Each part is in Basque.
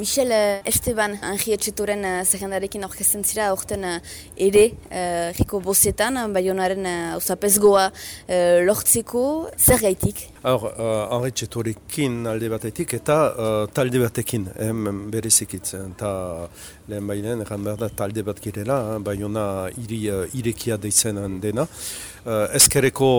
Michel eh, Esteban, Angi Etxetoren uh, zerrendarekin aurkezen zira, aurten uh, ere, uh, Riko Bozetan, Bayonaren hausapezgoa uh, lortzeko, zer gaitik? Hor, uh, Angi Etxetorekin alde batetik eta uh, talde batekin, em berezikitz. Eta lehen bainen, egan behar da talde bat girela, Bayona iri, uh, irekia deitzen dena. Uh, ezkereko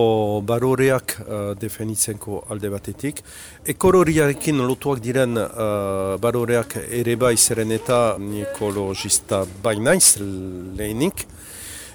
baroreak uh, defenitzenko alde batetik. Ekororiarekin lotuak diren uh, baroreak ere bai zeren eta ekologista bainaiz lehenik.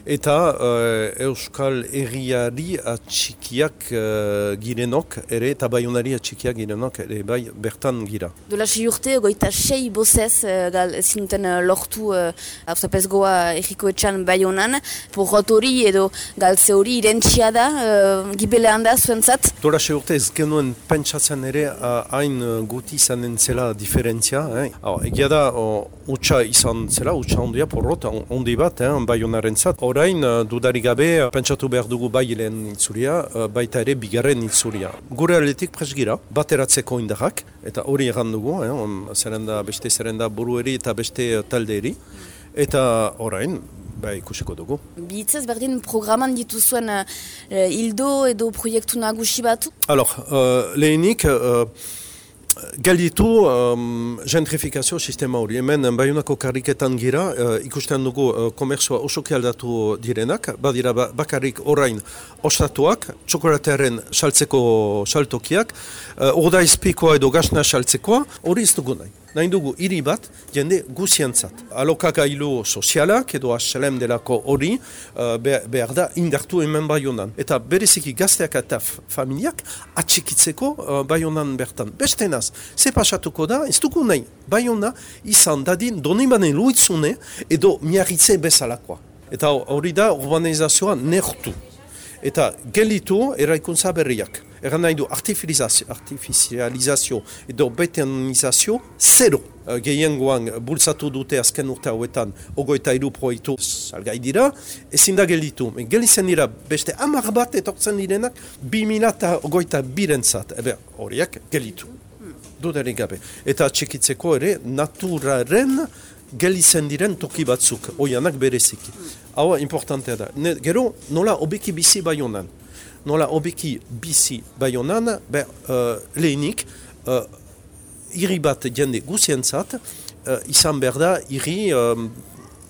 Eta uh, Euskal Herriari atxikiak uh, girenok, ere eta baionari atxikiak girenok, ere bai bertan gira. Dola sei urte, goita sei bozez, uh, gal zinuten uh, lortu uh, erriko etxan baionan, porrot hori edo galtze hori irentxia da, uh, gibelean da zuentzat? Dola sei urte ez genuen pentsatzen ere hain uh, guti izanen zela diferentzia. Eh? Egia da, uh, utxa izan zela, utxa ondia porrot, ondi bat, eh, baionaren zat orain uh, dudarik gabe uh, pentsatu behar dugu bai lehen itzuria, uh, baita ere bigarren itzuria. Gure aletik presgira, bateratzeko indarrak, eta hori egan dugu, eh, on, zerenda, beste zerenda burueri eta beste taldeeri, eta orain, bai ikusiko dugu. Bitzez berdin programan dituzuen uh, edo proiektu nagusi batu? Alors, uh, lehenik, Galditu um, gentrifikazio sistema hori. Hemen, baiunako karriketan gira, uh, ikusten dugu uh, komerzua osoki aldatu direnak, badira ba, bakarrik orain ostatuak, txokolatearen saltzeko saltokiak, uh, oda edo gasna saltzekoa, hori ez dugu nahi nahi dugu hiri bat jende guziantzat. Alokagailu sozialak edo asalem delako hori uh, behar da indartu hemen baionan. Eta bereziki gazteak eta familiak atxikitzeko uh, baionan bertan. Beste naz, ze pasatuko da, ez dugu nahi, baiona izan dadin donibane luitzune edo miarritze bezalakoa. Eta hori da urbanizazioa nertu. Eta gelitu eraikuntza berriak. Eran nahi du artifizializazio edo betonizazio zero. Uh, Gehiengoan bultzatu dute azken urte hauetan ogoita iru proiektu salgai dira, ezin da gelitu. Gelitzen dira beste amar bat etortzen direnak bi eta ogoita birentzat. Ebe horiak gelitu. Dudarik gabe. Eta txekitzeko ere naturaren gelitzen diren toki batzuk, oianak bereziki. Hau importantea da. Ne, gero nola obeki bizi bai honan nola obeki bizi baionan, be, uh, lehenik, uh, iri bat jende guzientzat, uh, izan behar da, iri um,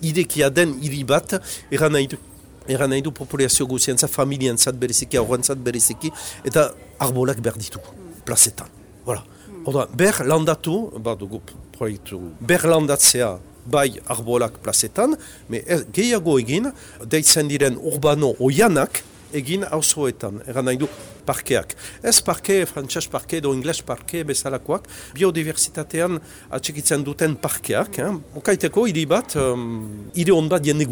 idekia den iri bat, eran nahi du, eran nahi du populazio guzientzat, familientzat bereziki, aurrentzat bereziki, eta arbolak behar ditu, plazetan. Voilà. Oda, ber landatu, bat dugu proiektu, ber landatzea, bai arbolak plazetan, me er, gehiago egin, deitzen diren urbano oianak, egin hauzoetan, eran nahi du parkeak. Ez parke, frantxas parke edo ingles parke bezalakoak, biodiversitatean atxikitzen duten parkeak, eh? okaiteko hiri bat, um, hiri ondat jende